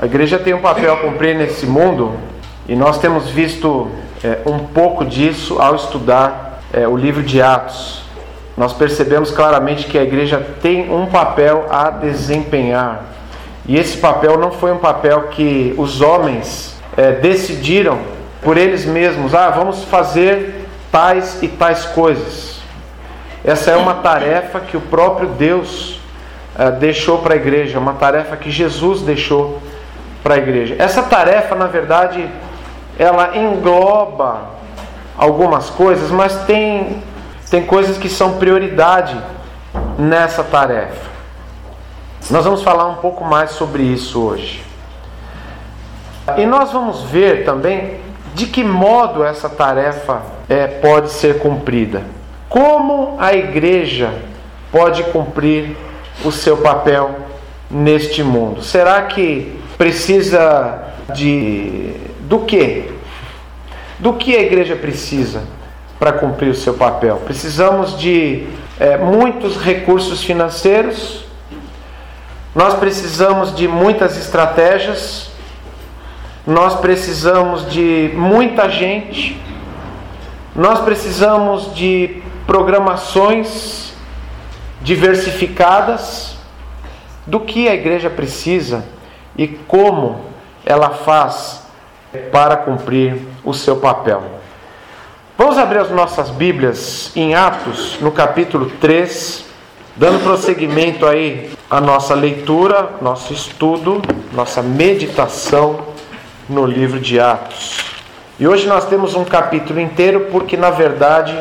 A igreja tem um papel a cumprir nesse mundo e nós temos visto é, um pouco disso ao estudar é, o livro de Atos. Nós percebemos claramente que a igreja tem um papel a desempenhar. E esse papel não foi um papel que os homens é, decidiram por eles mesmos, ah, vamos fazer tais e tais coisas. Essa é uma tarefa que o próprio Deus é, deixou para a igreja, uma tarefa que Jesus deixou para a igreja. Essa tarefa, na verdade, ela engloba algumas coisas, mas tem, tem coisas que são prioridade nessa tarefa. Nós vamos falar um pouco mais sobre isso hoje. E nós vamos ver também de que modo essa tarefa é, pode ser cumprida. Como a igreja pode cumprir o seu papel neste mundo? Será que precisa de do que? Do que a igreja precisa para cumprir o seu papel? Precisamos de é, muitos recursos financeiros, nós precisamos de muitas estratégias, nós precisamos de muita gente, nós precisamos de programações diversificadas. Do que a igreja precisa e como ela faz para cumprir o seu papel. Vamos abrir as nossas Bíblias em Atos, no capítulo 3, dando prosseguimento aí à nossa leitura, nosso estudo, nossa meditação no livro de Atos. E hoje nós temos um capítulo inteiro porque na verdade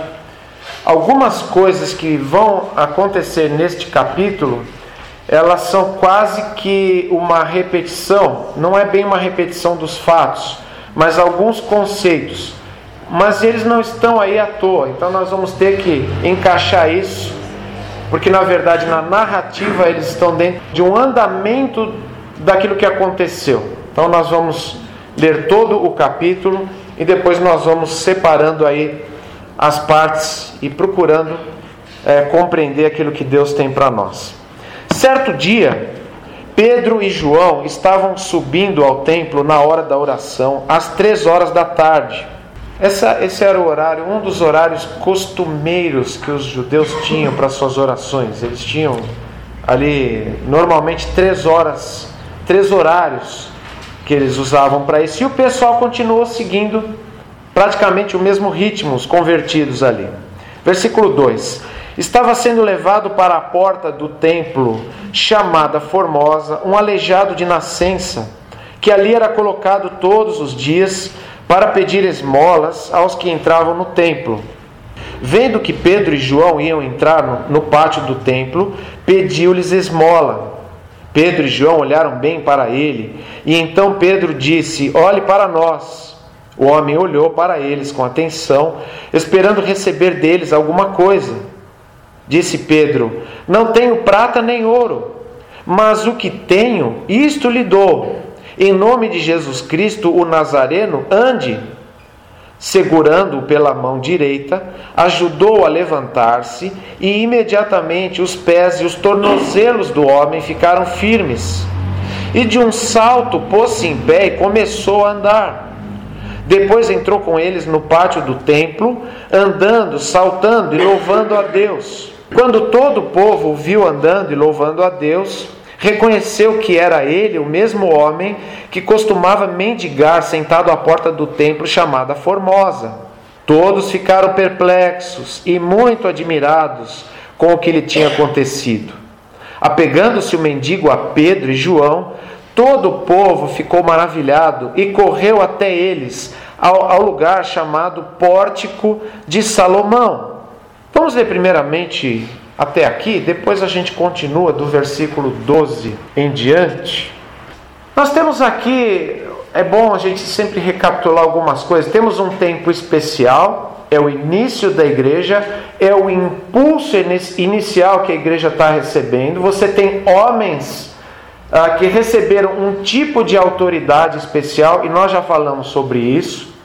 algumas coisas que vão acontecer neste capítulo elas são quase que uma repetição, não é bem uma repetição dos fatos, mas alguns conceitos. Mas eles não estão aí à toa, então nós vamos ter que encaixar isso, porque na verdade na narrativa eles estão dentro de um andamento daquilo que aconteceu. Então nós vamos ler todo o capítulo e depois nós vamos separando aí as partes e procurando é, compreender aquilo que Deus tem para nós. Certo dia, Pedro e João estavam subindo ao templo na hora da oração, às três horas da tarde. Essa, esse era o horário, um dos horários costumeiros que os judeus tinham para suas orações. Eles tinham ali normalmente três horas, três horários que eles usavam para isso. E o pessoal continuou seguindo praticamente o mesmo ritmo, os convertidos ali. Versículo 2: Estava sendo levado para a porta do templo, chamada Formosa, um aleijado de nascença, que ali era colocado todos os dias para pedir esmolas aos que entravam no templo. Vendo que Pedro e João iam entrar no, pátio do templo, pediu-lhes esmola. Pedro e João olharam bem para ele, e então Pedro disse: Olhe para nós. O homem olhou para eles com atenção, esperando receber deles alguma coisa. Disse Pedro: Não tenho prata nem ouro, mas o que tenho, isto lhe dou. Em nome de Jesus Cristo, o Nazareno, ande. Segurando-o pela mão direita, ajudou a levantar-se e imediatamente os pés e os tornozelos do homem ficaram firmes. E de um salto pôs-se em pé e começou a andar. Depois entrou com eles no pátio do templo, andando, saltando e louvando a Deus. Quando todo o povo o viu andando e louvando a Deus, reconheceu que era ele o mesmo homem que costumava mendigar sentado à porta do templo chamada Formosa. Todos ficaram perplexos e muito admirados com o que lhe tinha acontecido. Apegando-se o mendigo a Pedro e João, todo o povo ficou maravilhado e correu até eles ao, ao lugar chamado Pórtico de Salomão Vamos ler primeiramente até aqui, depois a gente continua do versículo 12 em diante. Nós temos aqui, é bom a gente sempre recapitular algumas coisas. Temos um tempo especial, é o início da igreja, é o impulso inicial que a igreja está recebendo. Você tem homens ah, que receberam um tipo de autoridade especial, e nós já falamos sobre isso.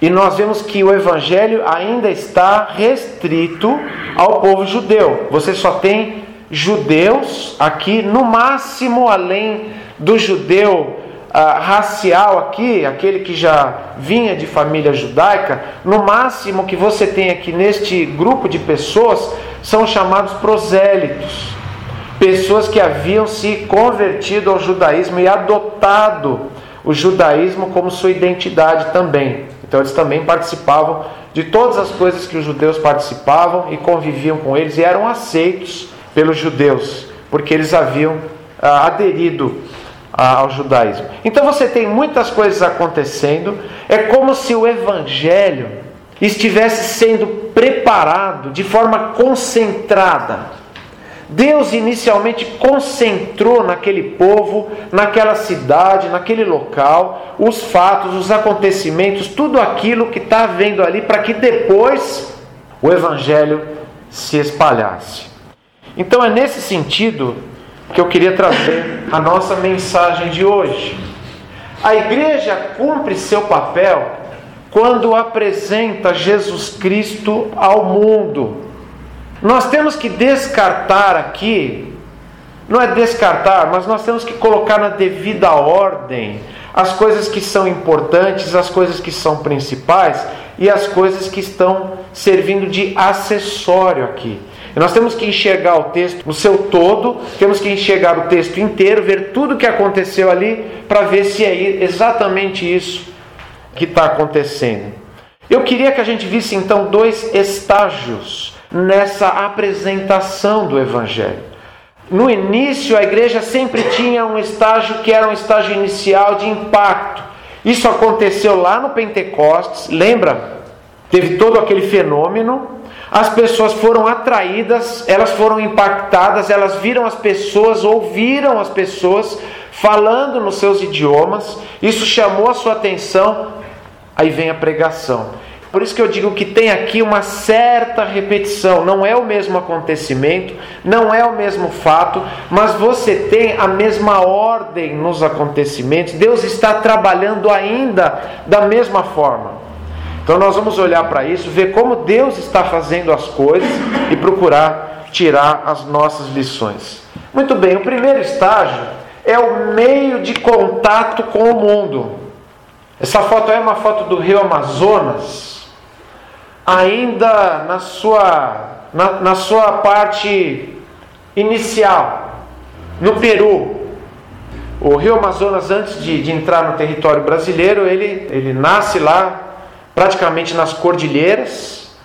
E nós vemos que o evangelho ainda está restrito ao povo judeu. Você só tem judeus aqui, no máximo além do judeu ah, racial aqui, aquele que já vinha de família judaica, no máximo que você tem aqui neste grupo de pessoas são chamados prosélitos. Pessoas que haviam se convertido ao judaísmo e adotado o judaísmo como sua identidade também. Então eles também participavam de todas as coisas que os judeus participavam e conviviam com eles e eram aceitos pelos judeus, porque eles haviam ah, aderido ao judaísmo. Então você tem muitas coisas acontecendo, é como se o evangelho estivesse sendo preparado de forma concentrada. Deus inicialmente concentrou naquele povo, naquela cidade, naquele local, os fatos, os acontecimentos, tudo aquilo que está vendo ali, para que depois o Evangelho se espalhasse. Então é nesse sentido que eu queria trazer a nossa mensagem de hoje. A igreja cumpre seu papel quando apresenta Jesus Cristo ao mundo. Nós temos que descartar aqui, não é descartar, mas nós temos que colocar na devida ordem as coisas que são importantes, as coisas que são principais e as coisas que estão servindo de acessório aqui. Nós temos que enxergar o texto no seu todo, temos que enxergar o texto inteiro, ver tudo o que aconteceu ali, para ver se é exatamente isso que está acontecendo. Eu queria que a gente visse então dois estágios nessa apresentação do Evangelho. No início, a igreja sempre tinha um estágio que era um estágio inicial de impacto. Isso aconteceu lá no Pentecostes, lembra? Teve todo aquele fenômeno as pessoas foram atraídas, elas foram impactadas, elas viram as pessoas, ouviram as pessoas falando nos seus idiomas, isso chamou a sua atenção, aí vem a pregação. Por isso que eu digo que tem aqui uma certa repetição, não é o mesmo acontecimento, não é o mesmo fato, mas você tem a mesma ordem nos acontecimentos, Deus está trabalhando ainda da mesma forma. Então nós vamos olhar para isso, ver como Deus está fazendo as coisas e procurar tirar as nossas lições. Muito bem, o primeiro estágio é o meio de contato com o mundo. Essa foto é uma foto do rio Amazonas, ainda na sua, na, na sua parte inicial, no Peru. O rio Amazonas, antes de, de entrar no território brasileiro, ele, ele nasce lá praticamente nas cordilheiras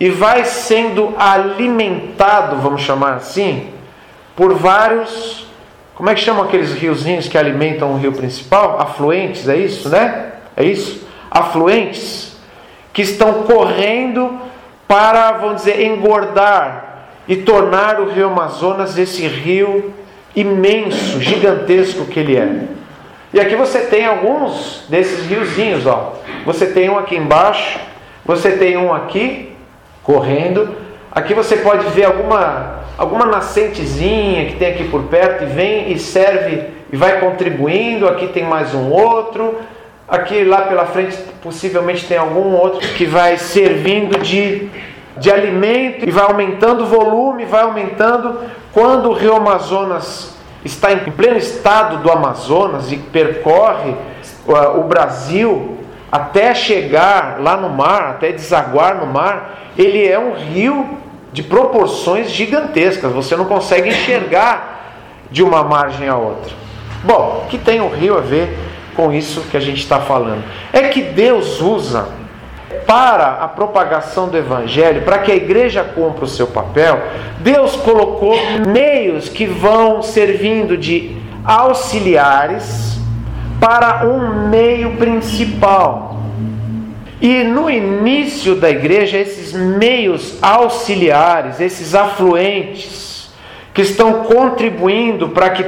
e vai sendo alimentado, vamos chamar assim, por vários. Como é que chamam aqueles riozinhos que alimentam o rio principal? Afluentes, é isso, né? É isso? Afluentes que estão correndo para, vamos dizer, engordar e tornar o rio Amazonas esse rio imenso, gigantesco que ele é. E aqui você tem alguns desses riozinhos, ó. Você tem um aqui embaixo, você tem um aqui correndo. Aqui você pode ver alguma alguma nascentezinha que tem aqui por perto e vem e serve e vai contribuindo. Aqui tem mais um outro. Aqui lá pela frente possivelmente tem algum outro que vai servindo de de alimento e vai aumentando o volume, vai aumentando. Quando o rio Amazonas está em pleno estado do Amazonas e percorre o Brasil até chegar lá no mar, até desaguar no mar, ele é um rio de proporções gigantescas, você não consegue enxergar de uma margem a outra. Bom, o que tem o rio a ver com isso que a gente está falando? É que Deus usa para a propagação do Evangelho, para que a igreja cumpra o seu papel, Deus colocou meios que vão servindo de auxiliares para um meio principal. E no início da igreja, esses meios auxiliares, esses afluentes, que estão contribuindo para que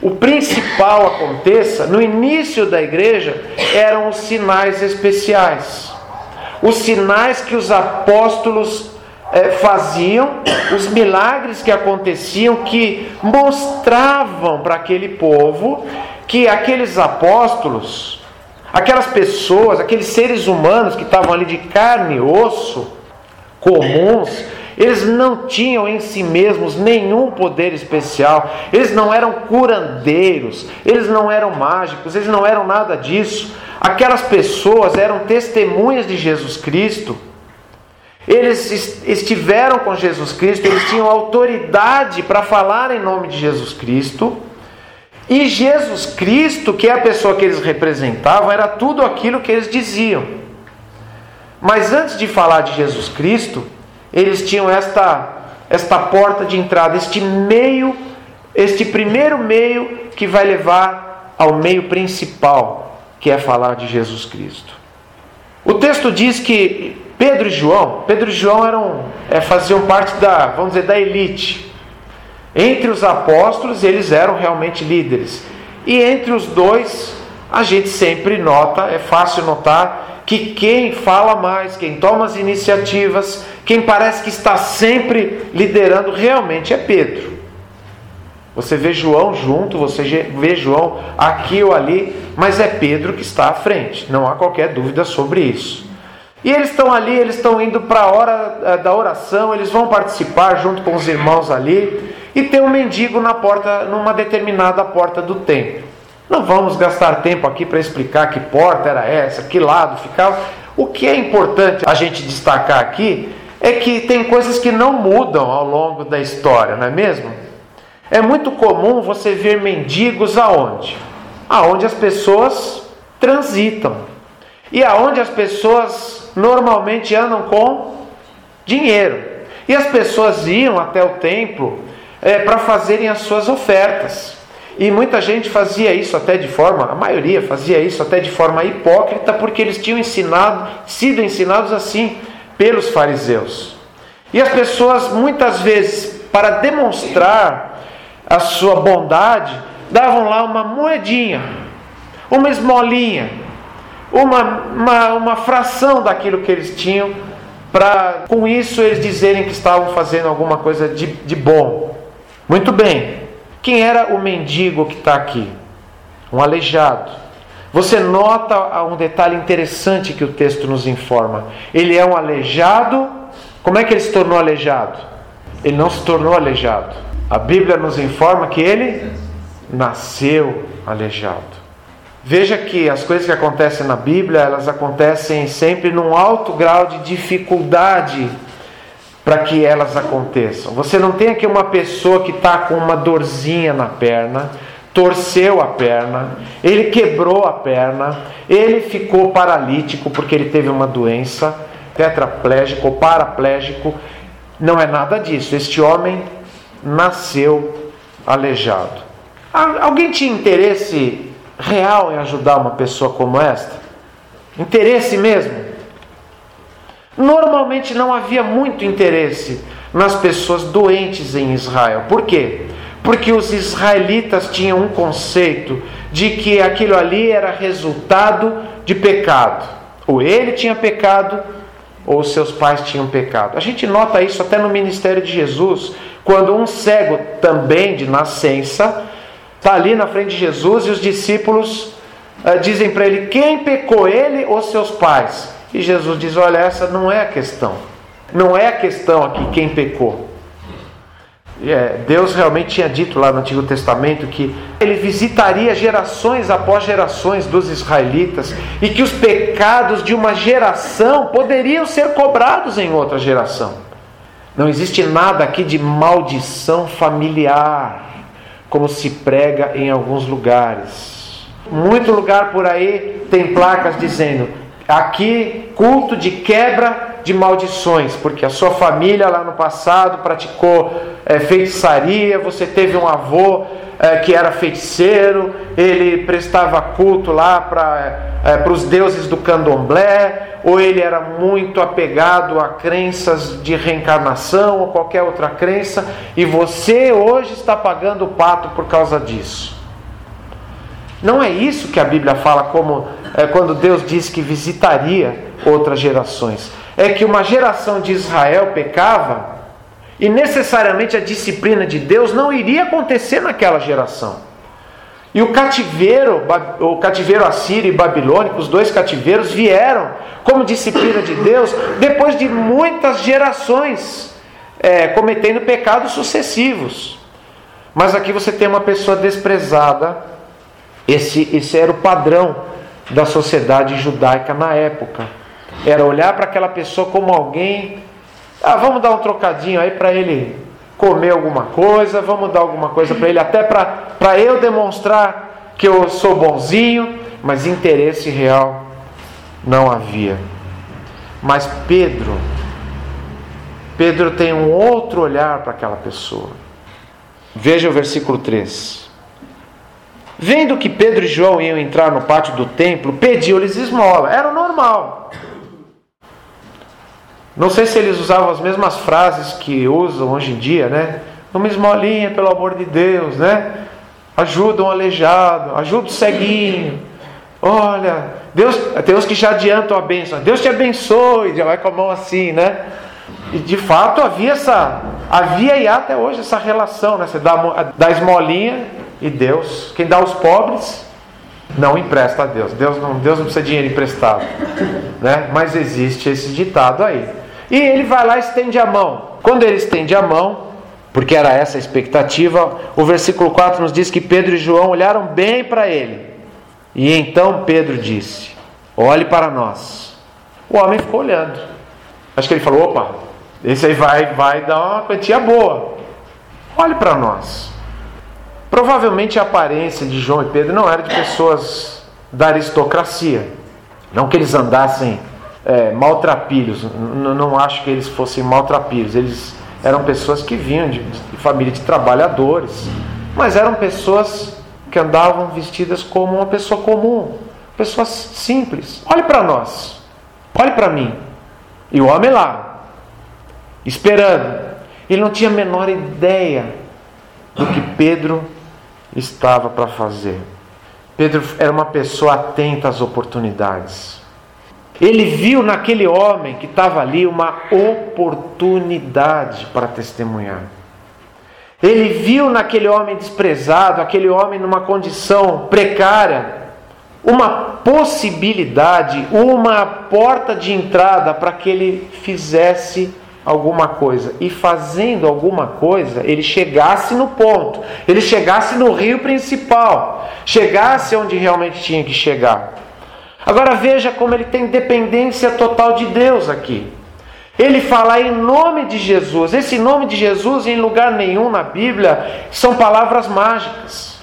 o principal aconteça, no início da igreja, eram os sinais especiais. Os sinais que os apóstolos eh, faziam, os milagres que aconteciam, que mostravam para aquele povo que aqueles apóstolos, aquelas pessoas, aqueles seres humanos que estavam ali de carne e osso, comuns, Eles não tinham em si mesmos nenhum poder especial, eles não eram curandeiros, eles não eram mágicos, eles não eram nada disso. Aquelas pessoas eram testemunhas de Jesus Cristo. Eles estiveram com Jesus Cristo, eles tinham autoridade para falar em nome de Jesus Cristo. E Jesus Cristo, que é a pessoa que eles representavam, era tudo aquilo que eles diziam. Mas antes de falar de Jesus Cristo, eles tinham esta, esta porta de entrada, este meio, este primeiro meio que vai levar ao meio principal, que é falar de Jesus Cristo. O texto diz que Pedro e João, Pedro e João eram, é, faziam parte da, vamos dizer, da elite. Entre os apóstolos, eles eram realmente líderes. E entre os dois, a gente sempre nota, é fácil notar, que quem fala mais, quem toma as iniciativas, quem parece que está sempre liderando, realmente é Pedro. Você vê João junto, você vê João aqui ou ali, mas é Pedro que está à frente, não há qualquer dúvida sobre isso. E eles estão ali, eles estão indo para a hora eh, da oração, eles vão participar junto com os irmãos ali, e tem um mendigo na porta, numa determinada porta do templo. Não vamos gastar tempo aqui para explicar que porta era essa, que lado ficava. O que é importante a gente destacar aqui é que tem coisas que não mudam ao longo da história, não é mesmo? É muito comum você ver mendigos aonde? Aonde as pessoas transitam. E aonde as pessoas normalmente andam com dinheiro. E as pessoas iam até o templo é, para fazerem as suas ofertas. E muita gente fazia isso até de forma, a maioria fazia isso até de forma hipócrita, porque eles tinham ensinado, sido ensinados assim pelos fariseus. E as pessoas muitas vezes, para demonstrar a sua bondade, davam lá uma moedinha, uma esmolinha, uma, uma, uma fração daquilo que eles tinham, para com isso eles dizerem que estavam fazendo alguma coisa de, de bom. Muito bem, quem era o mendigo que está aqui? Um aleijado. Você nota um detalhe interessante que o texto nos informa. Ele é um aleijado. Como é que ele se tornou aleijado? Ele não se tornou aleijado. A Bíblia nos informa que ele nasceu aleijado. Veja que as coisas que acontecem na Bíblia, elas acontecem sempre num alto grau de dificuldade para que elas aconteçam. Você não tem aqui uma pessoa que está com uma dorzinha na perna, torceu a perna, ele quebrou a perna, ele ficou paralítico porque ele teve uma doença, tetraplégico ou paraplégico. Não é nada disso. Este homem nasceu aleijado. Alguém tinha interesse real em ajudar uma pessoa como esta? Interesse mesmo? Normalmente não havia muito interesse nas pessoas doentes em Israel. Por quê? Porque os israelitas tinham um conceito de que aquilo ali era resultado de pecado. Ou ele tinha pecado, ou seus pais tinham pecado. A gente nota isso até no ministério de Jesus, quando um cego também de nascença Está ali na frente de Jesus e os discípulos uh, dizem para ele: quem pecou, ele ou seus pais? E Jesus diz: olha, essa não é a questão. Não é a questão aqui quem pecou. É, Deus realmente tinha dito lá no Antigo Testamento que ele visitaria gerações após gerações dos israelitas e que os pecados de uma geração poderiam ser cobrados em outra geração. Não existe nada aqui de maldição familiar como se prega em alguns lugares. Muito lugar por aí tem placas dizendo: aqui culto de quebra de maldições, porque a sua família lá no passado praticou é, feitiçaria, você teve um avô é, que era feiticeiro, ele prestava culto lá para é, os deuses do candomblé, ou ele era muito apegado a crenças de reencarnação ou qualquer outra crença, e você hoje está pagando o pato por causa disso. Não é isso que a Bíblia fala como é, quando Deus diz que visitaria outras gerações. É que uma geração de Israel pecava e necessariamente a disciplina de Deus não iria acontecer naquela geração. E o cativeiro, o cativeiro assírio e babilônico, os dois cativeiros vieram como disciplina de Deus depois de muitas gerações é, cometendo pecados sucessivos. Mas aqui você tem uma pessoa desprezada. Esse, esse era o padrão da sociedade judaica na época. Era olhar para aquela pessoa como alguém. Ah, vamos dar um trocadinho aí para ele comer alguma coisa, vamos dar alguma coisa para ele, até para eu demonstrar que eu sou bonzinho, mas interesse real não havia. Mas Pedro, Pedro tem um outro olhar para aquela pessoa. Veja o versículo 3. Vendo que Pedro e João iam entrar no pátio do templo, pediu-lhes esmola. Era normal. Não sei se eles usavam as mesmas frases que usam hoje em dia, né? Uma esmolinha, pelo amor de Deus, né? Ajuda um aleijado, ajuda o ceguinho. Olha, Deus, tem uns que já adiantam a bênção. Deus te abençoe, já vai com a mão assim, né? E de fato havia essa, havia e até hoje essa relação, né? Você dá, dá esmolinha e Deus, quem dá aos pobres, não empresta a Deus. Deus não, Deus não precisa de dinheiro emprestado, né? Mas existe esse ditado aí. E ele vai lá e estende a mão. Quando ele estende a mão, porque era essa a expectativa, o versículo 4 nos diz que Pedro e João olharam bem para ele. E então Pedro disse: Olhe para nós. O homem ficou olhando. Acho que ele falou: opa, esse aí vai, vai dar uma quantia boa. Olhe para nós. Provavelmente a aparência de João e Pedro não era de pessoas da aristocracia. Não que eles andassem é, maltrapilhos. Não, não acho que eles fossem maltrapilhos. Eles eram pessoas que vinham de, de família de trabalhadores. Mas eram pessoas que andavam vestidas como uma pessoa comum. Pessoas simples. Olhe para nós. Olhe para mim. E o homem lá, esperando. Ele não tinha a menor ideia do que Pedro estava para fazer. Pedro era uma pessoa atenta às oportunidades. Ele viu naquele homem que estava ali uma oportunidade para testemunhar. Ele viu naquele homem desprezado, aquele homem numa condição precária, uma possibilidade, uma porta de entrada para que ele fizesse alguma coisa. E fazendo alguma coisa, ele chegasse no ponto, ele chegasse no rio principal, chegasse onde realmente tinha que chegar. Agora veja como ele tem dependência total de Deus aqui. Ele fala em nome de Jesus. Esse nome de Jesus, em lugar nenhum na Bíblia, são palavras mágicas.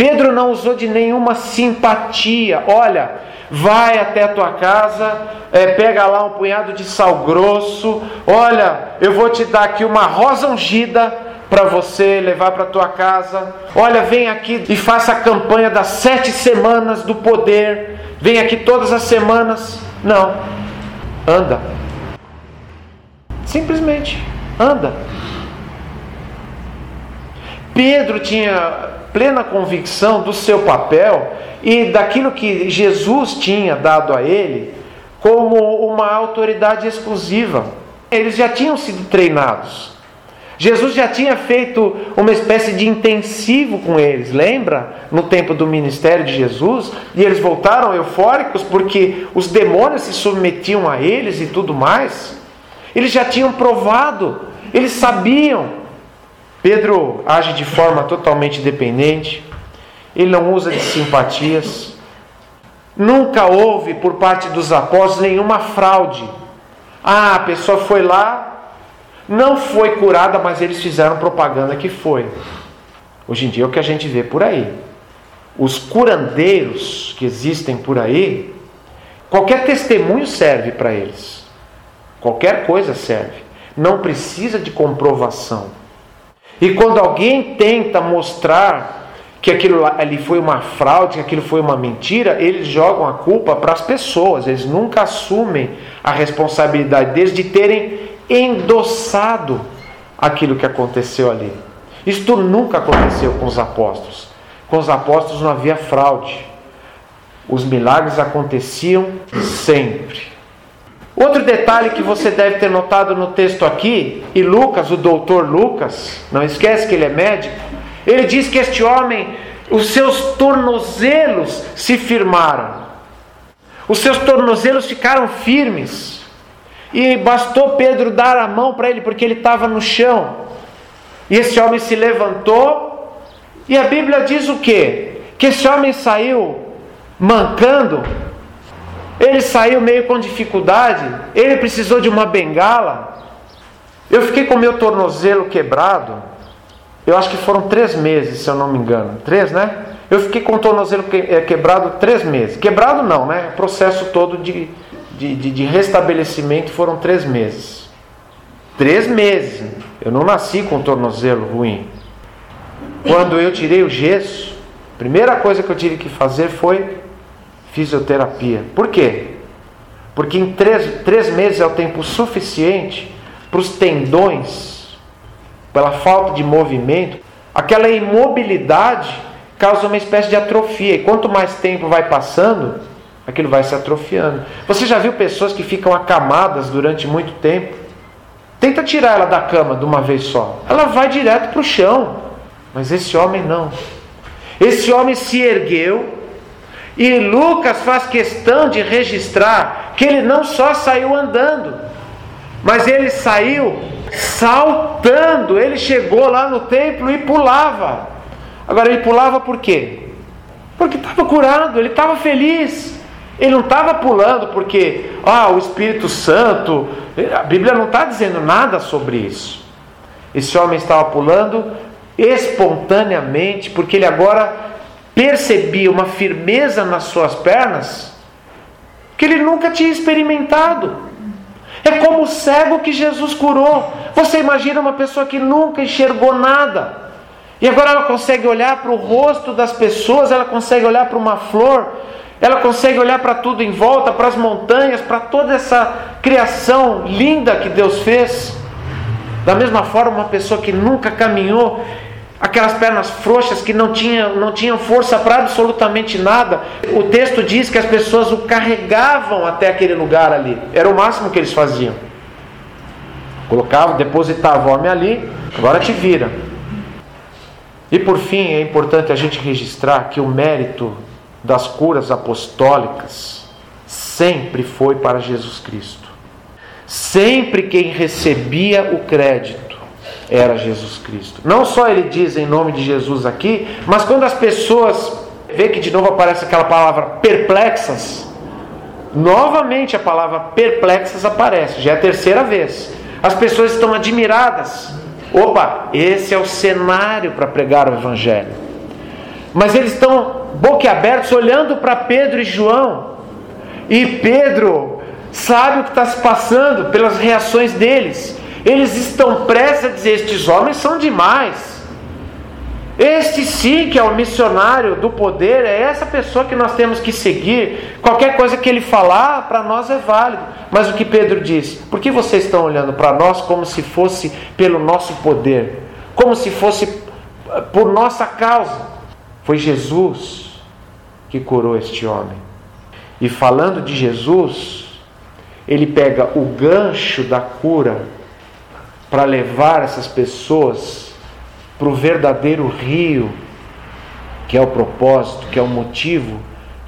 Pedro não usou de nenhuma simpatia. Olha, vai até a tua casa, é, pega lá um punhado de sal grosso. Olha, eu vou te dar aqui uma rosa ungida para você levar para tua casa. Olha, vem aqui e faça a campanha das sete semanas do poder. Vem aqui todas as semanas. Não, anda. Simplesmente anda. Pedro tinha plena convicção do seu papel e daquilo que Jesus tinha dado a ele como uma autoridade exclusiva. Eles já tinham sido treinados. Jesus já tinha feito uma espécie de intensivo com eles, lembra? No tempo do ministério de Jesus, e eles voltaram eufóricos porque os demônios se submetiam a eles e tudo mais. Eles já tinham provado, eles sabiam Pedro age de forma totalmente dependente, ele não usa de simpatias. Nunca houve por parte dos apóstolos nenhuma fraude. Ah, a pessoa foi lá, não foi curada, mas eles fizeram propaganda que foi. Hoje em dia é o que a gente vê por aí. Os curandeiros que existem por aí, qualquer testemunho serve para eles. Qualquer coisa serve. Não precisa de comprovação. E quando alguém tenta mostrar que aquilo ali foi uma fraude, que aquilo foi uma mentira, eles jogam a culpa para as pessoas, eles nunca assumem a responsabilidade deles de terem endossado aquilo que aconteceu ali. Isto nunca aconteceu com os apóstolos. Com os apóstolos não havia fraude. Os milagres aconteciam sempre. Outro detalhe que você deve ter notado no texto aqui, e Lucas, o doutor Lucas, não esquece que ele é médico, ele diz que este homem, os seus tornozelos se firmaram, os seus tornozelos ficaram firmes. E bastou Pedro dar a mão para ele porque ele estava no chão. E esse homem se levantou. E a Bíblia diz o quê? Que esse homem saiu mancando. Ele saiu meio com dificuldade. Ele precisou de uma bengala. Eu fiquei com meu tornozelo quebrado. Eu acho que foram três meses, se eu não me engano. Três, né? Eu fiquei com o tornozelo eh, quebrado três meses. Quebrado não, né? O processo todo de, de, de, de restabelecimento foram três meses. Três meses. Eu não nasci com o tornozelo ruim. Quando eu tirei o gesso, a primeira coisa que eu tive que fazer foi fisioterapia. Por quê? Porque em três, três meses é o tempo suficiente para os tendões, pela falta de movimento, aquela imobilidade causa uma espécie de atrofia. E quanto mais tempo vai passando, aquilo vai se atrofiando. Você já viu pessoas que ficam acamadas durante muito tempo? Tenta tirar ela da cama de uma vez só. Ela vai direto para o chão. Mas esse homem não. Esse homem se ergueu. E Lucas faz questão de registrar que ele não só saiu andando, mas ele saiu saltando. Ele chegou lá no templo e pulava. Agora ele pulava por quê? Porque estava curado, ele estava feliz. Ele não estava pulando porque, ah, o Espírito Santo. A Bíblia não está dizendo nada sobre isso. Esse homem estava pulando espontaneamente, porque ele agora percebia uma firmeza nas suas pernas que ele nunca tinha experimentado. É como o cego que Jesus curou. Você imagina uma pessoa que nunca enxergou nada. E agora ela consegue olhar para o rosto das pessoas, ela consegue olhar para uma flor, ela consegue olhar para tudo em volta, para as montanhas, para toda essa criação linda que Deus fez. Da mesma forma, uma pessoa que nunca caminhou, aquelas pernas frouxas que não tinham, não tinham força para absolutamente nada. O texto diz que as pessoas o carregavam até aquele lugar ali. Era o máximo que eles faziam. Colocavam, depositavam o homem ali, agora te vira. E por fim, é importante a gente registrar que o mérito das curas apostólicas sempre foi para Jesus Cristo. Sempre quem recebia o crédito era Jesus Cristo. Não só ele diz em nome de Jesus aqui, mas quando as pessoas vê que de novo aparece aquela palavra perplexas, novamente a palavra perplexas aparece, já é a terceira vez. As pessoas estão admiradas Opa, esse é o cenário para pregar o Evangelho. Mas eles estão boquiabertos olhando para Pedro e João. E Pedro sabe o que está se passando pelas reações deles. Eles estão prestes a dizer: estes homens são demais. Este sim que é o missionário do poder, é essa pessoa que nós temos que seguir. Qualquer coisa que ele falar, para nós é válido. Mas o que Pedro diz? Por que vocês estão olhando para nós como se fosse pelo nosso poder? Como se fosse eh, por nossa causa? Foi Jesus que curou este homem. E falando de Jesus, ele pega o gancho da cura para levar essas pessoas para o verdadeiro rio, que é o propósito, que é o motivo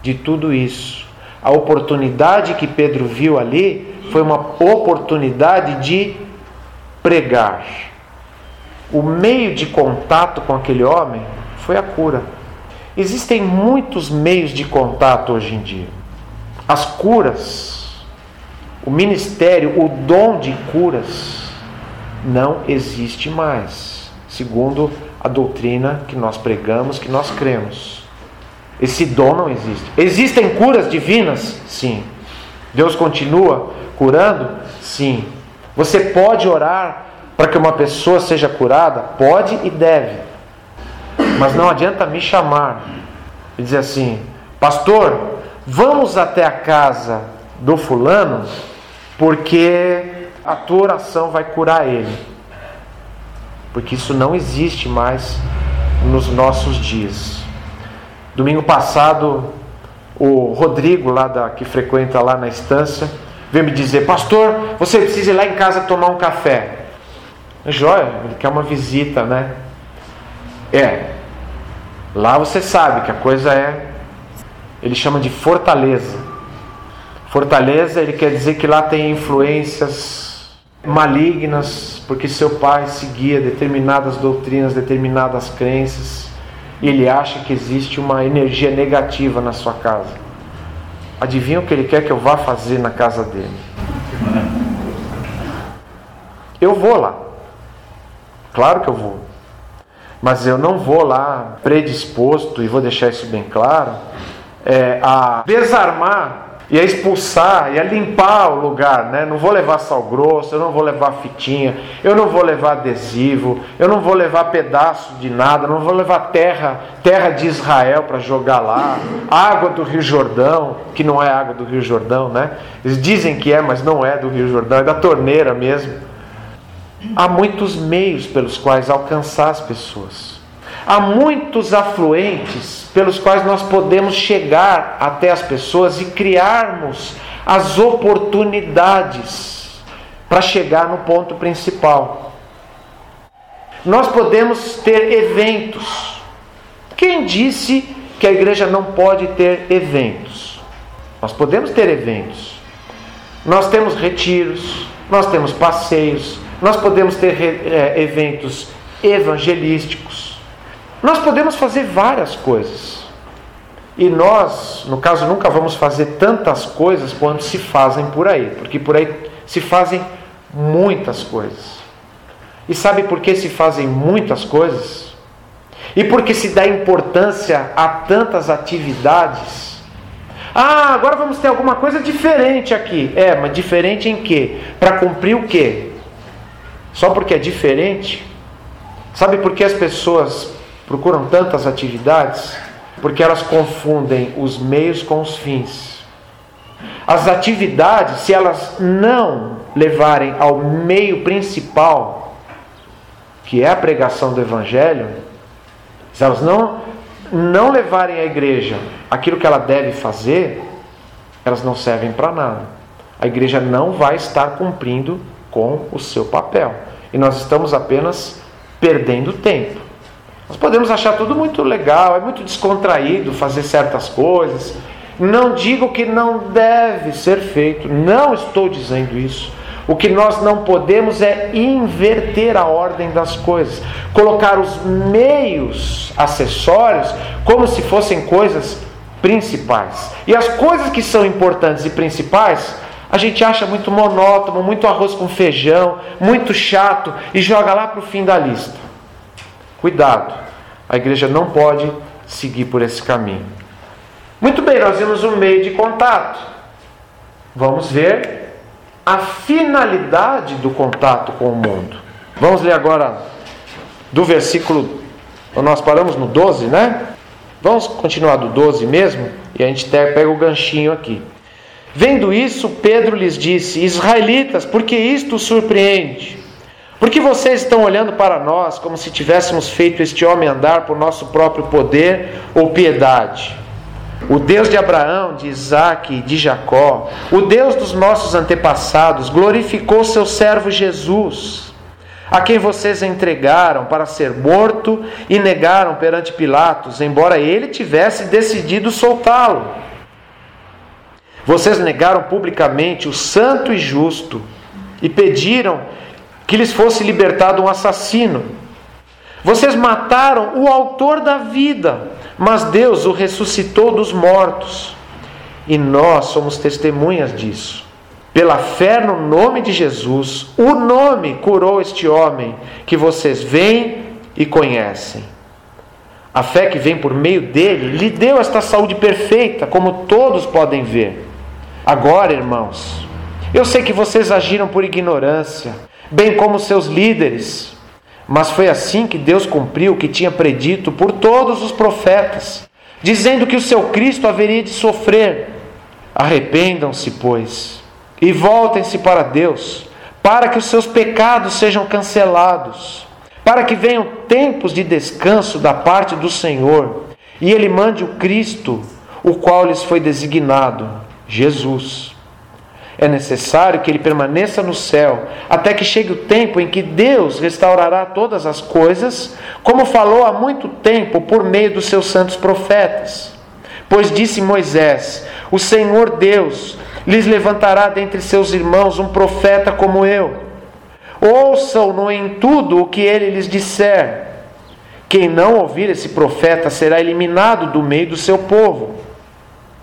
de tudo isso. A oportunidade que Pedro viu ali foi uma oportunidade de pregar. O meio de contato com aquele homem foi a cura. Existem muitos meios de contato hoje em dia. As curas, o ministério, o dom de curas não existe mais segundo a doutrina que nós pregamos, que nós cremos. Esse dom não existe. Existem curas divinas? Sim. Deus continua curando? Sim. Você pode orar para que uma pessoa seja curada? Pode e deve. Mas não adianta me chamar e dizer assim: Pastor, vamos até a casa do fulano, porque a tua oração vai curar ele porque isso não existe mais nos nossos dias. Domingo passado, o Rodrigo, lá da, que frequenta lá na estância, veio me dizer: Pastor, você precisa ir lá em casa tomar um café. Joia, ele quer uma visita, né? É. Lá você sabe que a coisa é. Ele chama de fortaleza. Fortaleza, ele quer dizer que lá tem influências malignas, porque seu pai seguia determinadas doutrinas, determinadas crenças, e ele acha que existe uma energia negativa na sua casa. Adivinha o que ele quer que eu vá fazer na casa dele? Eu vou lá. Claro que eu vou. Mas eu não vou lá predisposto, e vou deixar isso bem claro, é, a desarmar e a expulsar e a limpar o lugar, né? Não vou levar sal grosso, eu não vou levar fitinha, eu não vou levar adesivo, eu não vou levar pedaço de nada, não vou levar terra, terra de Israel para jogar lá, água do Rio Jordão, que não é água do Rio Jordão, né? Eles dizem que é, mas não é do Rio Jordão, é da torneira mesmo. Há muitos meios pelos quais alcançar as pessoas. Há muitos afluentes pelos quais nós podemos chegar até as pessoas e criarmos as oportunidades para chegar no ponto principal. Nós podemos ter eventos. Quem disse que a igreja não pode ter eventos? Nós podemos ter eventos. Nós temos retiros, nós temos passeios, nós podemos ter é, eventos evangelísticos. Nós podemos fazer várias coisas. E nós, no caso, nunca vamos fazer tantas coisas quanto se fazem por aí, porque por aí se fazem muitas coisas. E sabe por que se fazem muitas coisas? E por que se dá importância a tantas atividades? Ah, agora vamos ter alguma coisa diferente aqui. É, mas diferente em quê? Para cumprir o quê? Só porque é diferente? Sabe por que as pessoas procuram tantas atividades porque elas confundem os meios com os fins. As atividades, se elas não levarem ao meio principal, que é a pregação do Evangelho, se elas não, não levarem à igreja aquilo que ela deve fazer, elas não servem para nada. A igreja não vai estar cumprindo com o seu papel. E nós estamos apenas perdendo tempo. Nós podemos achar tudo muito legal, é muito descontraído fazer certas coisas. Não digo que não deve ser feito, não estou dizendo isso. O que nós não podemos é inverter a ordem das coisas, colocar os meios acessórios como se fossem coisas principais. E as coisas que são importantes e principais, a gente acha muito monótono, muito arroz com feijão, muito chato e joga lá para o fim da lista. Cuidado, a igreja não pode seguir por esse caminho. Muito bem, nós vimos um meio de contato. Vamos ver a finalidade do contato com o mundo. Vamos ler agora do versículo. Nós paramos no 12, né? Vamos continuar do 12 mesmo e a gente pega o ganchinho aqui. Vendo isso, Pedro lhes disse: Israelitas, por que isto surpreende? Porque vocês estão olhando para nós como se tivéssemos feito este homem andar por nosso próprio poder ou piedade. O Deus de Abraão, de Isaac e de Jacó, o Deus dos nossos antepassados, glorificou seu servo Jesus, a quem vocês entregaram para ser morto e negaram perante Pilatos, embora ele tivesse decidido soltá-lo. Vocês negaram publicamente o santo e justo e pediram que lhes fosse libertado um assassino. Vocês mataram o autor da vida, mas Deus o ressuscitou dos mortos. E nós somos testemunhas disso. Pela fé no nome de Jesus, o nome curou este homem que vocês veem e conhecem. A fé que vem por meio dele lhe deu esta saúde perfeita, como todos podem ver. Agora, irmãos, eu sei que vocês agiram por ignorância bem como seus líderes. Mas foi assim que Deus cumpriu o que tinha predito por todos os profetas, dizendo que o seu Cristo haveria de sofrer. Arrependam-se, pois, e voltem-se para Deus, para que os seus pecados sejam cancelados, para que venham tempos de descanso da parte do Senhor, e Ele mande o Cristo, o qual lhes foi designado, Jesus é necessário que ele permaneça no céu, até que chegue o tempo em que Deus restaurará todas as coisas, como falou há muito tempo por meio dos seus santos profetas. Pois disse Moisés: O Senhor Deus lhes levantará dentre seus irmãos um profeta como eu. Ouçam-no em tudo o que ele lhes disser. Quem não ouvir esse profeta será eliminado do meio do seu povo.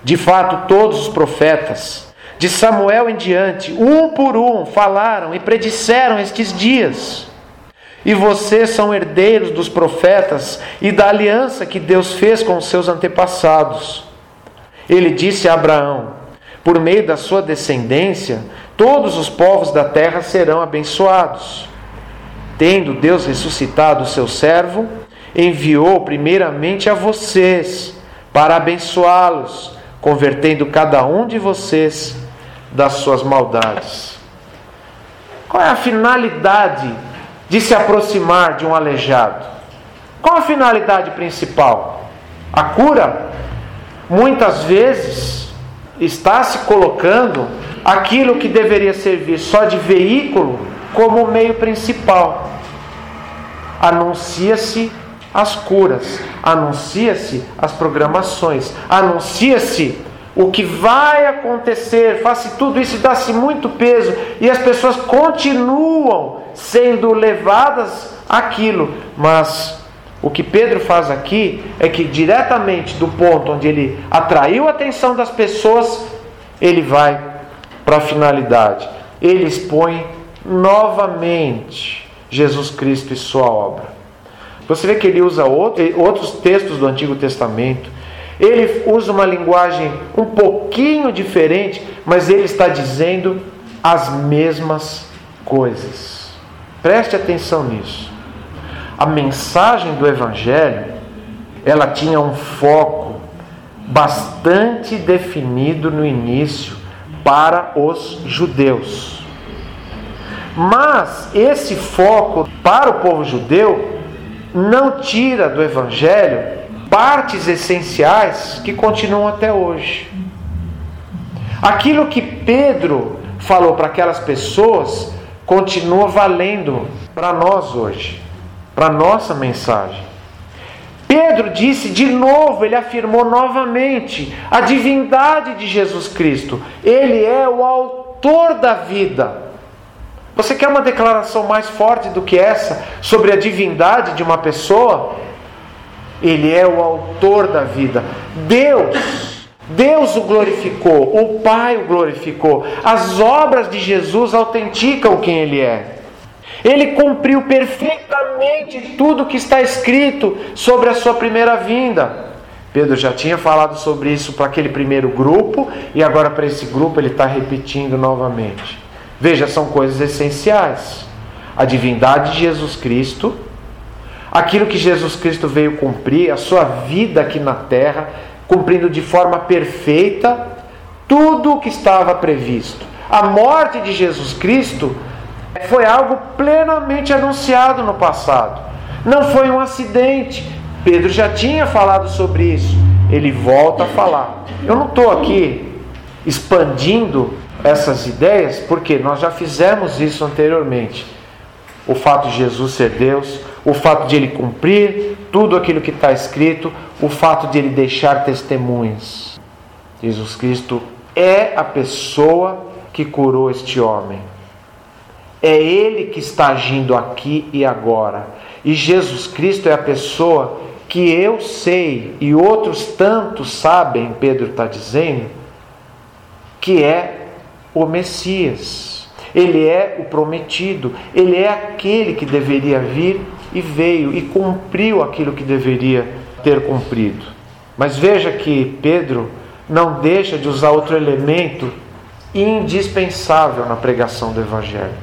De fato, todos os profetas, de Samuel em diante, um por um, falaram e predisseram estes dias. E vocês são herdeiros dos profetas e da aliança que Deus fez com os seus antepassados. Ele disse a Abraão: Por meio da sua descendência, todos os povos da terra serão abençoados. Tendo Deus ressuscitado o seu servo, enviou primeiramente a vocês para abençoá-los, convertendo cada um de vocês das suas maldades. Qual é a finalidade de se aproximar de um aleijado? Qual a finalidade principal? A cura? Muitas vezes está se colocando aquilo que deveria servir só de veículo como meio principal. Anuncia-se as curas, anuncia-se as programações, anuncia-se o que vai acontecer, faz tudo isso e dá-se muito peso, e as pessoas continuam sendo levadas àquilo, mas o que Pedro faz aqui é que diretamente do ponto onde ele atraiu a atenção das pessoas, ele vai para a finalidade. Ele expõe novamente Jesus Cristo e sua obra. Você vê que ele usa outros textos do Antigo Testamento. Ele usa uma linguagem um pouquinho diferente, mas ele está dizendo as mesmas coisas. Preste atenção nisso. A mensagem do Evangelho, ela tinha um foco bastante definido no início para os judeus. Mas esse foco para o povo judeu não tira do Evangelho partes essenciais que continuam até hoje. Aquilo que Pedro falou para aquelas pessoas continua valendo para nós hoje, para nossa mensagem. Pedro disse de novo, ele afirmou novamente a divindade de Jesus Cristo. Ele é o autor da vida. Você quer uma declaração mais forte do que essa sobre a divindade de uma pessoa? Ele é o autor da vida. Deus, Deus o glorificou, o Pai o glorificou. As obras de Jesus autenticam quem ele é. Ele cumpriu perfeitamente tudo que está escrito sobre a sua primeira vinda. Pedro já tinha falado sobre isso para aquele primeiro grupo e agora para esse grupo ele está repetindo novamente. Veja, são coisas essenciais. A divindade de Jesus Cristo, aquilo que Jesus Cristo veio cumprir, a sua vida aqui na terra, cumprindo de forma perfeita tudo o que estava previsto. A morte de Jesus Cristo foi algo plenamente anunciado no passado. Não foi um acidente. Pedro já tinha falado sobre isso. Ele volta a falar. Eu não estou aqui expandindo essas ideias, porque nós já fizemos isso anteriormente. O fato de Jesus ser Deus, o fato de ele cumprir tudo aquilo que está escrito, o fato de ele deixar testemunhas. Jesus Cristo é a pessoa que curou este homem. É ele que está agindo aqui e agora. E Jesus Cristo é a pessoa que eu sei e outros tantos sabem, Pedro está dizendo, que é o Messias. Ele é o prometido, ele é aquele que deveria vir e veio e cumpriu aquilo que deveria ter cumprido. Mas veja que Pedro não deixa de usar outro elemento indispensável na pregação do Evangelho.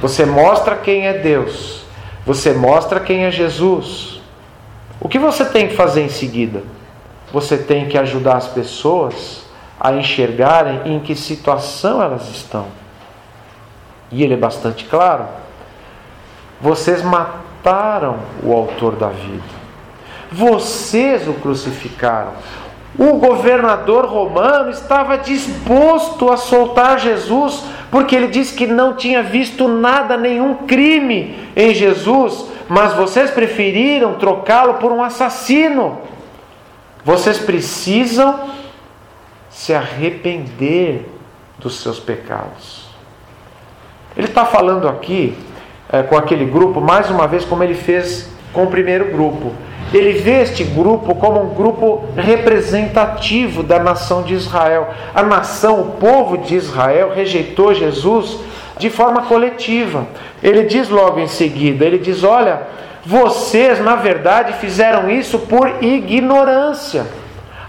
Você mostra quem é Deus, você mostra quem é Jesus. O que você tem que fazer em seguida? Você tem que ajudar as pessoas a enxergarem em que situação elas estão. E ele é bastante claro. Vocês mataram o autor da vida. Vocês o crucificaram. O governador romano estava disposto a soltar Jesus, porque ele disse que não tinha visto nada, nenhum crime em Jesus, mas vocês preferiram trocá-lo por um assassino. Vocês precisam se arrepender dos seus pecados. Ele está falando aqui é, com aquele grupo, mais uma vez, como ele fez com o primeiro grupo. Ele vê este grupo como um grupo representativo da nação de Israel. A nação, o povo de Israel, rejeitou Jesus de forma coletiva. Ele diz logo em seguida: ele diz, olha, vocês na verdade fizeram isso por ignorância,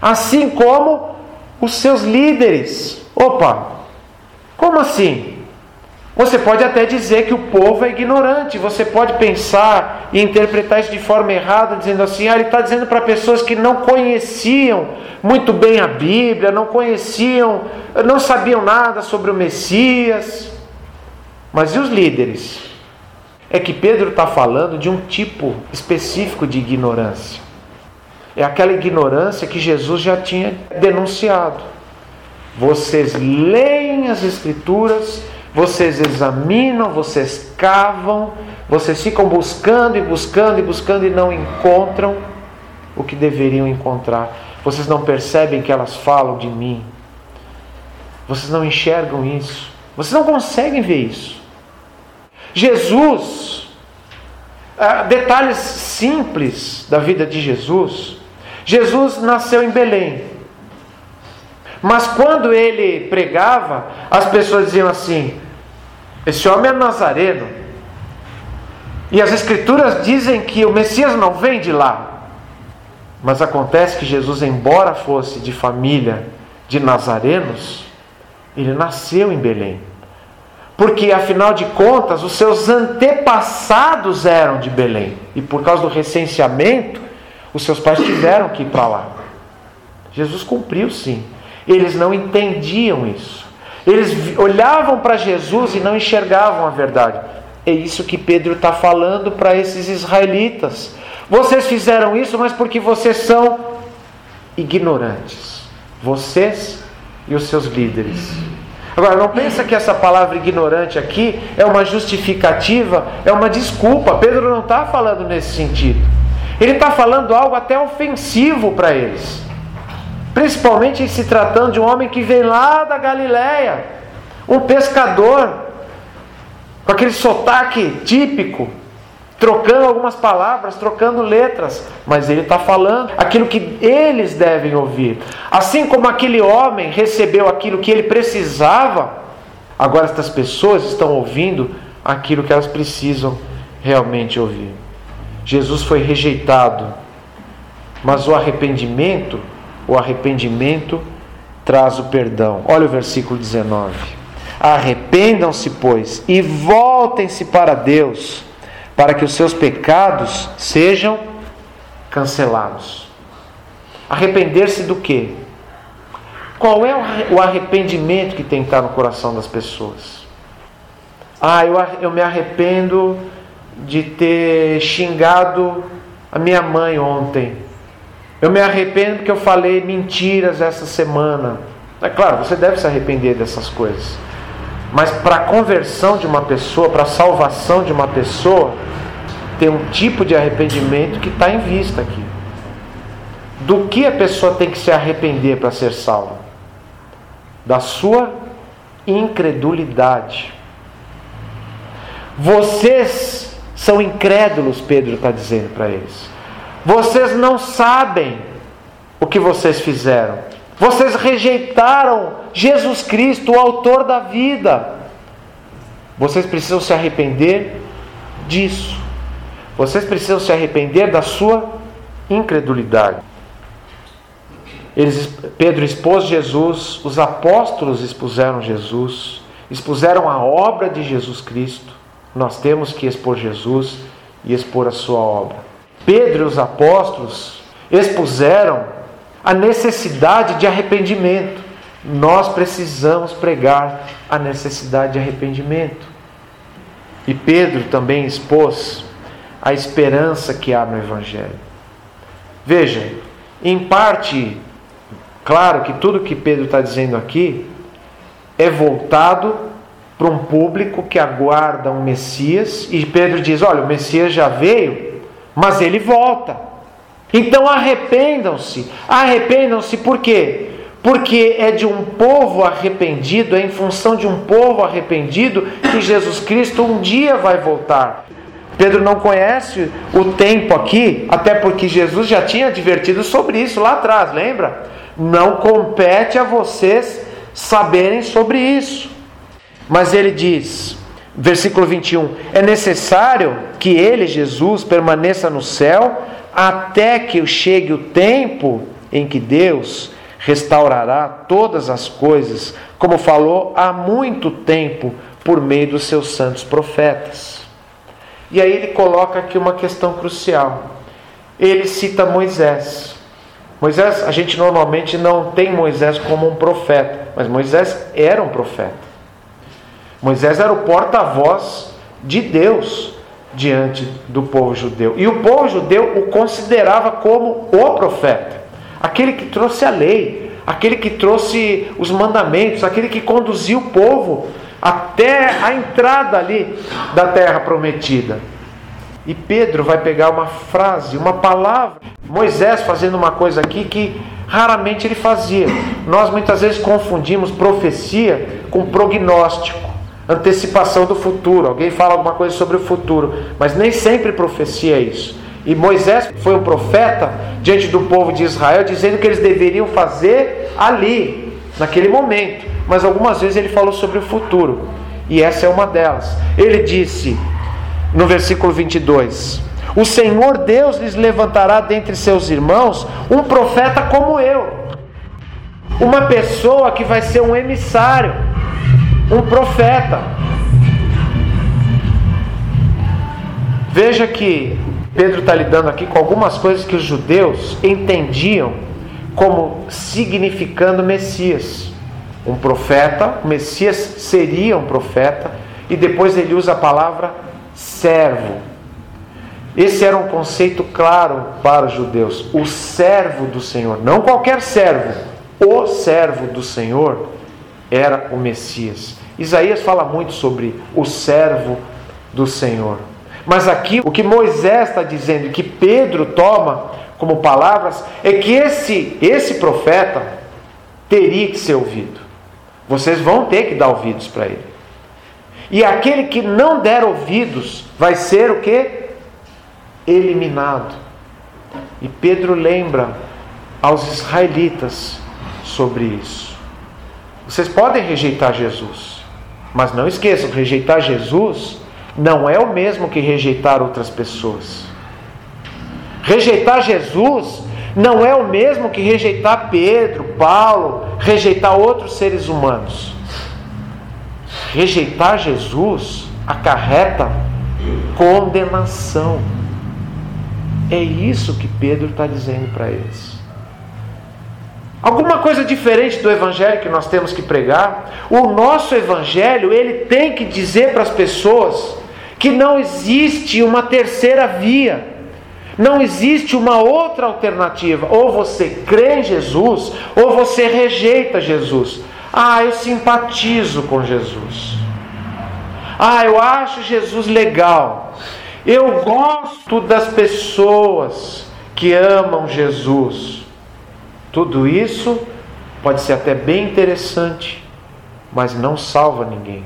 assim como os seus líderes. Opa, como assim? Você pode até dizer que o povo é ignorante, você pode pensar e interpretar isso de forma errada, dizendo assim: ah, ele está dizendo para pessoas que não conheciam muito bem a Bíblia, não conheciam, não sabiam nada sobre o Messias. Mas e os líderes? É que Pedro está falando de um tipo específico de ignorância. É aquela ignorância que Jesus já tinha denunciado. Vocês leem as Escrituras vocês examinam, vocês cavam, vocês ficam buscando e buscando e buscando e não encontram o que deveriam encontrar. Vocês não percebem que elas falam de mim. Vocês não enxergam isso. Vocês não conseguem ver isso. Jesus, ah, detalhes simples da vida de Jesus. Jesus nasceu em Belém. Mas quando ele pregava, as pessoas diziam assim: esse homem é nazareno. E as Escrituras dizem que o Messias não vem de lá. Mas acontece que Jesus, embora fosse de família de nazarenos, ele nasceu em Belém. Porque, afinal de contas, os seus antepassados eram de Belém. E por causa do recenseamento, os seus pais tiveram que ir para lá. Jesus cumpriu sim. Eles não entendiam isso. Eles olhavam para Jesus e não enxergavam a verdade. É isso que Pedro está falando para esses israelitas. Vocês fizeram isso, mas porque vocês são ignorantes. Vocês e os seus líderes. Agora, não pensa que essa palavra ignorante aqui é uma justificativa, é uma desculpa. Pedro não está falando nesse sentido. Ele está falando algo até ofensivo para eles. Principalmente se tratando de um homem que vem lá da Galiléia, um pescador, com aquele sotaque típico, trocando algumas palavras, trocando letras, mas ele está falando aquilo que eles devem ouvir. Assim como aquele homem recebeu aquilo que ele precisava, agora estas pessoas estão ouvindo aquilo que elas precisam realmente ouvir. Jesus foi rejeitado, mas o arrependimento o arrependimento traz o perdão. Olha o versículo 19. Arrependam-se, pois, e voltem-se para Deus, para que os seus pecados sejam cancelados. Arrepender-se do quê? Qual é o arrependimento que tem que estar no coração das pessoas? Ah, eu, eu me arrependo de ter xingado a minha mãe ontem. Eu me arrependo porque eu falei mentiras essa semana. É claro, você deve se arrepender dessas coisas. Mas para a conversão de uma pessoa, para a salvação de uma pessoa, tem um tipo de arrependimento que está em vista aqui. Do que a pessoa tem que se arrepender para ser salva? Da sua incredulidade. Vocês são incrédulos, Pedro está dizendo para eles. Vocês não sabem o que vocês fizeram. Vocês rejeitaram Jesus Cristo, o autor da vida. Vocês precisam se arrepender disso. Vocês precisam se arrepender da sua incredulidade. Eles, Pedro expôs Jesus, os apóstolos expuseram Jesus, expuseram a obra de Jesus Cristo. Nós temos que expor Jesus e expor a sua obra. Pedro e os apóstolos expuseram a necessidade de arrependimento. Nós precisamos pregar a necessidade de arrependimento. E Pedro também expôs a esperança que há no Evangelho. Veja, em parte, claro que tudo que Pedro está dizendo aqui é voltado para um público que aguarda um Messias, e Pedro diz: olha, o Messias já veio, mas ele volta. Então arrependam-se. Arrependam-se por quê? Porque é de um povo arrependido, é em função de um povo arrependido que Jesus Cristo um dia vai voltar. Pedro não conhece o tempo aqui, até porque Jesus já tinha advertido sobre isso lá atrás, lembra? Não compete a vocês saberem sobre isso. Mas ele diz, versículo 21, é necessário que ele, Jesus, permaneça no céu até que chegue o tempo em que Deus restaurará todas as coisas, como falou há muito tempo por meio dos seus santos profetas. E aí ele coloca aqui uma questão crucial. Ele cita Moisés. Moisés, a gente normalmente não tem Moisés como um profeta, mas Moisés era um profeta. Moisés era o porta-voz de Deus diante do povo judeu. E o povo judeu o considerava como o profeta, aquele que trouxe a lei, aquele que trouxe os mandamentos, aquele que conduziu o povo até a entrada ali da terra prometida. E Pedro vai pegar uma frase, uma palavra, Moisés fazendo uma coisa aqui que raramente ele fazia. Nós muitas vezes confundimos profecia com prognóstico, antecipação do futuro. Alguém fala alguma coisa sobre o futuro, mas nem sempre profecia é isso. E Moisés foi um profeta diante do povo de Israel, dizendo que eles deveriam fazer ali, naquele momento mas algumas vezes ele falou sobre o futuro, e essa é uma delas. Ele disse no versículo 22: O Senhor Deus lhes levantará dentre seus irmãos um profeta como eu, uma pessoa que vai ser um emissário, um profeta. Veja que Pedro está lidando aqui com algumas coisas que os judeus entendiam como significando Messias um profeta, o Messias seria um profeta, e depois ele usa a palavra servo. Esse era um conceito claro para os judeus, o servo do Senhor, não qualquer servo, o servo do Senhor era o Messias. Isaías fala muito sobre o servo do Senhor. Mas aqui o que Moisés está dizendo, que Pedro toma como palavras, é que esse, esse profeta teria que ser ouvido. Vocês vão ter que dar ouvidos para ele. E aquele que não der ouvidos vai ser o que? Eliminado. E Pedro lembra aos israelitas sobre isso. Vocês podem rejeitar Jesus, mas não esqueçam: rejeitar Jesus não é o mesmo que rejeitar outras pessoas. Rejeitar Jesus não é o mesmo que rejeitar Pedro, Paulo, rejeitar outros seres humanos. Rejeitar Jesus acarreta condenação. É isso que Pedro está dizendo para eles. Alguma coisa diferente do evangelho que nós temos que pregar? O nosso evangelho, ele tem que dizer para as pessoas que não existe uma terceira via. Não existe uma outra alternativa. Ou você crê em Jesus, ou você rejeita Jesus. Ah, eu simpatizo com Jesus. Ah, eu acho Jesus legal. Eu gosto das pessoas que amam Jesus. Tudo isso pode ser até bem interessante, mas não salva ninguém.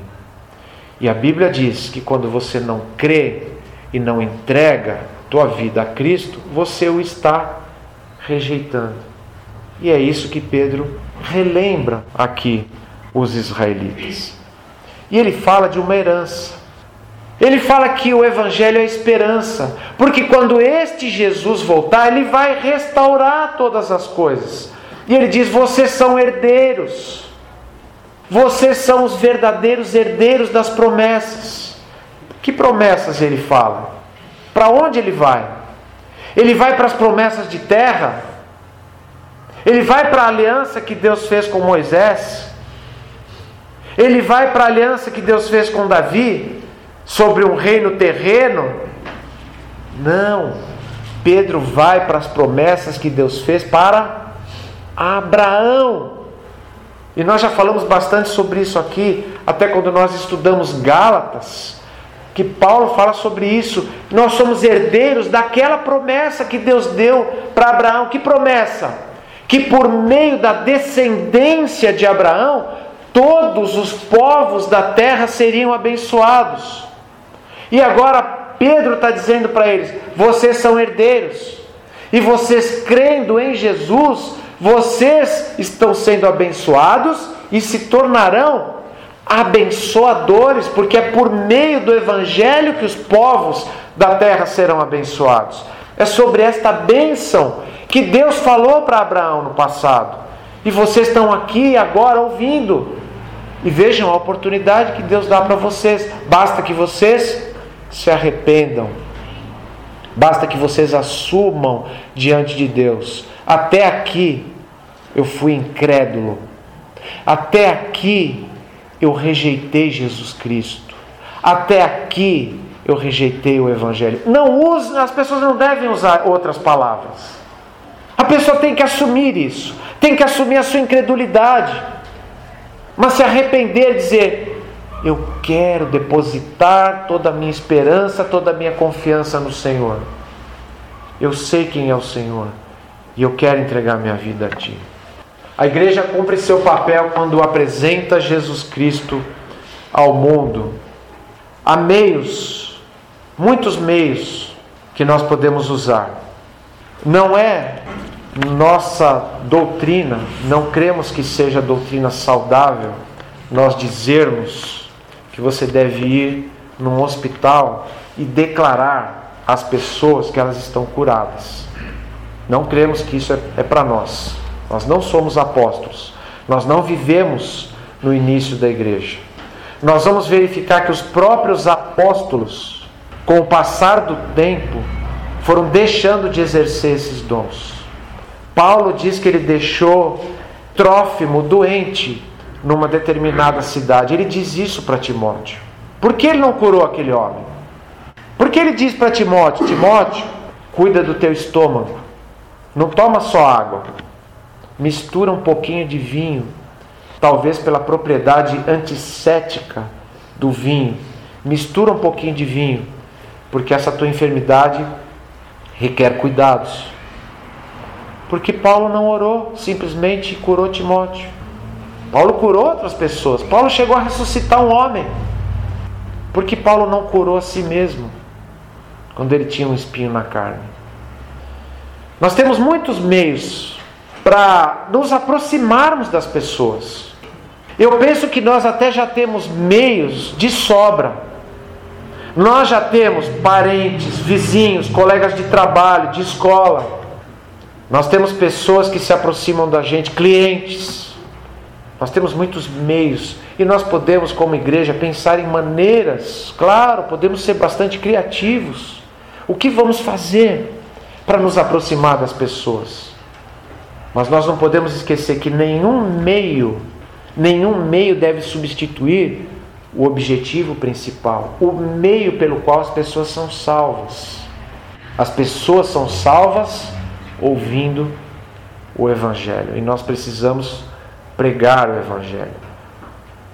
E a Bíblia diz que quando você não crê e não entrega tua vida a Cristo, você o está rejeitando. E é isso que Pedro relembra aqui os israelitas. E ele fala de uma herança. Ele fala que o Evangelho é esperança, porque quando este Jesus voltar, ele vai restaurar todas as coisas. E ele diz: vocês são herdeiros, vocês são os verdadeiros herdeiros das promessas. Que promessas ele fala? Para onde ele vai? Ele vai para as promessas de terra? Ele vai para a aliança que Deus fez com Moisés? Ele vai para a aliança que Deus fez com Davi sobre um reino terreno? Não. Pedro vai para as promessas que Deus fez para Abraão. E nós já falamos bastante sobre isso aqui, até quando nós estudamos Gálatas que Paulo fala sobre isso. Nós somos herdeiros daquela promessa que Deus deu para Abraão. Que promessa? Que por meio da descendência de Abraão, todos os povos da terra seriam abençoados. E agora Pedro está dizendo para eles: vocês são herdeiros. E vocês crendo em Jesus, vocês estão sendo abençoados e se tornarão abençoadores, porque é por meio do Evangelho que os povos da terra serão abençoados. É sobre esta bênção que Deus falou para Abraão no passado. E vocês estão aqui agora ouvindo. E vejam a oportunidade que Deus dá para vocês. Basta que vocês se arrependam. Basta que vocês assumam diante de Deus. Até aqui eu fui incrédulo. Até aqui eu rejeitei Jesus Cristo. Até aqui eu rejeitei o Evangelho. Não use, as pessoas não devem usar outras palavras. A pessoa tem que assumir isso, tem que assumir a sua incredulidade, mas se arrepender, dizer: Eu quero depositar toda a minha esperança, toda a minha confiança no Senhor. Eu sei quem é o Senhor e eu quero entregar minha vida a Ti. A igreja cumpre seu papel quando apresenta Jesus Cristo ao mundo. Há meios, muitos meios que nós podemos usar. Não é nossa doutrina, não cremos que seja doutrina saudável nós dizermos que você deve ir num hospital e declarar às pessoas que elas estão curadas. Não cremos que isso é, é para nós. Nós não somos apóstolos. Nós não vivemos no início da igreja. Nós vamos verificar que os próprios apóstolos, com o passar do tempo, foram deixando de exercer esses dons. Paulo diz que ele deixou Trófimo doente numa determinada cidade. Ele diz isso para Timóteo. Por que ele não curou aquele homem? Porque ele diz para Timóteo: Timóteo, cuida do teu estômago. Não toma só água mistura um pouquinho de vinho, talvez pela propriedade antissética do vinho. Mistura um pouquinho de vinho, porque essa tua enfermidade requer cuidados. Porque Paulo não orou, simplesmente curou Timóteo. Paulo curou outras pessoas. Paulo chegou a ressuscitar um homem. Porque Paulo não curou a si mesmo quando ele tinha um espinho na carne. Nós temos muitos meios para nos aproximarmos das pessoas. Eu penso que nós até já temos meios de sobra. Nós já temos parentes, vizinhos, colegas de trabalho, de escola. Nós temos pessoas que se aproximam da gente, clientes. Nós temos muitos meios e nós podemos, como igreja, pensar em maneiras, claro, podemos ser bastante criativos. O que vamos fazer para nos aproximar das pessoas? Mas nós não podemos esquecer que nenhum meio, nenhum meio deve substituir o objetivo principal, o meio pelo qual as pessoas são salvas. As pessoas são salvas ouvindo o Evangelho e nós precisamos pregar o Evangelho.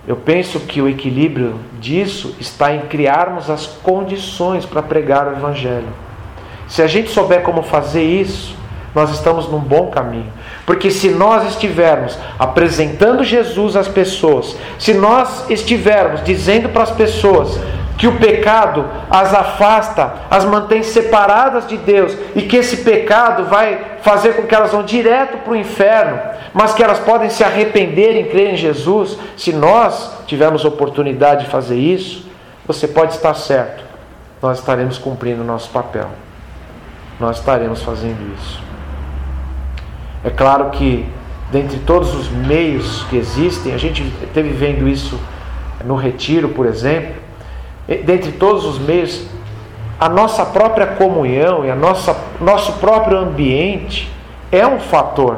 Eu penso que o equilíbrio disso está em criarmos as condições para pregar o Evangelho. Se a gente souber como fazer isso, nós estamos num bom caminho. Porque se nós estivermos apresentando Jesus às pessoas, se nós estivermos dizendo para as pessoas que o pecado as afasta, as mantém separadas de Deus e que esse pecado vai fazer com que elas vão direto para o inferno, mas que elas podem se arrepender em crer em Jesus, se nós tivermos oportunidade de fazer isso, você pode estar certo, nós estaremos cumprindo o nosso papel, nós estaremos fazendo isso. É claro que, dentre todos os meios que existem, a gente teve vendo isso no retiro, por exemplo, dentre todos os meios, a nossa própria comunhão e a nossa nosso próprio ambiente é um fator,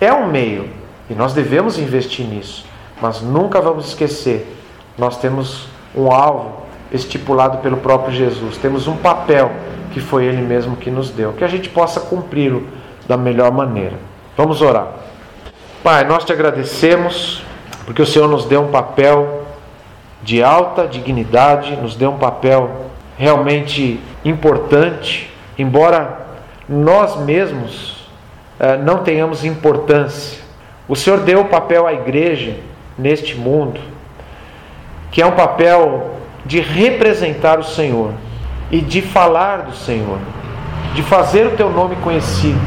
é um meio, e nós devemos investir nisso. Mas nunca vamos esquecer, nós temos um alvo estipulado pelo próprio Jesus, temos um papel que foi ele mesmo que nos deu, que a gente possa cumpri-lo da melhor maneira. Vamos orar. Pai, nós te agradecemos porque o Senhor nos deu um papel de alta dignidade, nos deu um papel realmente importante, embora nós mesmos eh, não tenhamos importância. O Senhor deu o papel à igreja neste mundo, que é um papel de representar o Senhor e de falar do Senhor, de fazer o teu nome conhecido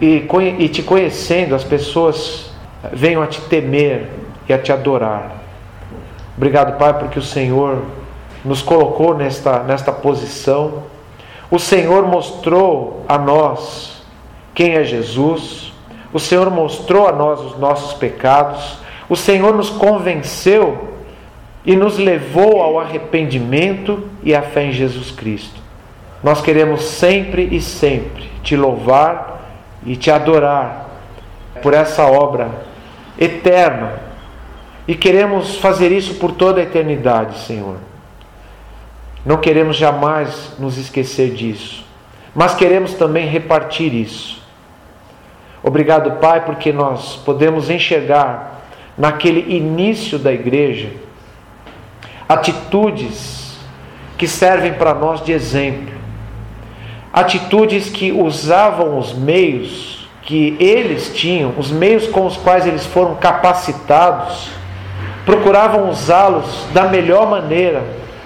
e, e te conhecendo, as pessoas venham a te temer e a te adorar. Obrigado, Pai, porque o Senhor nos colocou nesta, nesta posição. O Senhor mostrou a nós quem é Jesus. O Senhor mostrou a nós os nossos pecados. O Senhor nos convenceu e nos levou ao arrependimento e à fé em Jesus Cristo. Nós queremos sempre e sempre te louvar e te adorar por essa obra eterna e queremos fazer isso por toda a eternidade, Senhor. Não queremos jamais nos esquecer disso, mas queremos também repartir isso. Obrigado, Pai, porque nós podemos enxergar naquele início da igreja atitudes que servem para nós de exemplo, atitudes que usavam os meios que eles tinham, os meios com os quais eles foram capacitados procuravam usá-los da melhor maneira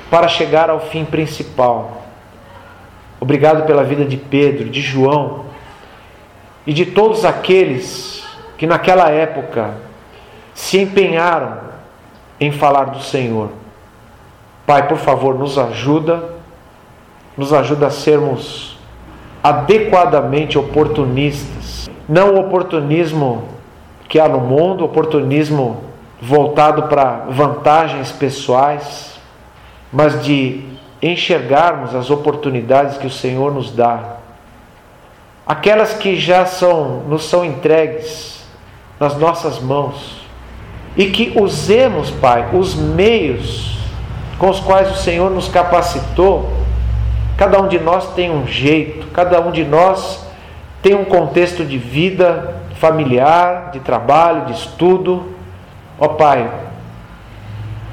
para chegar ao fim principal. Obrigado pela vida de Pedro, de João e de todos aqueles que naquela época se empenharam em falar do Senhor. Pai, por favor, nos ajuda, nos ajuda a sermos adequadamente oportunistas. Não o oportunismo que há no mundo, oportunismo voltado para vantagens pessoais, mas de enxergarmos as oportunidades que o Senhor nos dá, aquelas que já são nos são entregues nas nossas mãos, e que usemos, Pai, os meios com os quais o Senhor nos capacitou. Cada um de nós tem um jeito, cada um de nós tem um contexto de vida familiar, de trabalho, de estudo, Ó Pai,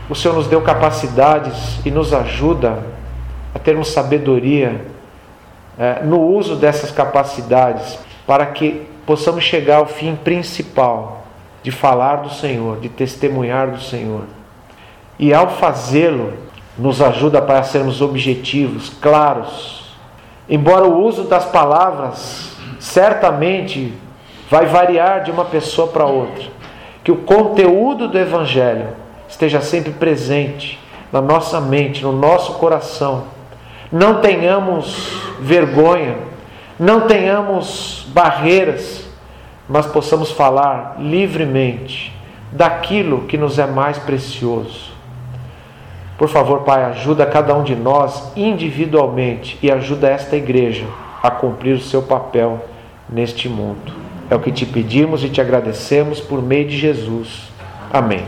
o Senhor nos deu capacidades e nos ajuda a termos sabedoria é, no uso dessas capacidades para que possamos chegar ao fim principal de falar do Senhor, de testemunhar do Senhor. E ao fazê-lo, nos ajuda para sermos objetivos, claros. Embora o uso das palavras certamente vai variar de uma pessoa para outra, que o conteúdo do Evangelho esteja sempre presente na nossa mente, no nosso coração. Não tenhamos vergonha, não tenhamos barreiras, mas possamos falar livremente daquilo que nos é mais precioso. Por favor, Pai, ajuda cada um de nós individualmente e ajuda esta igreja a cumprir o seu papel neste mundo. É o que te pedimos e te agradecemos por meio de Jesus. Amém.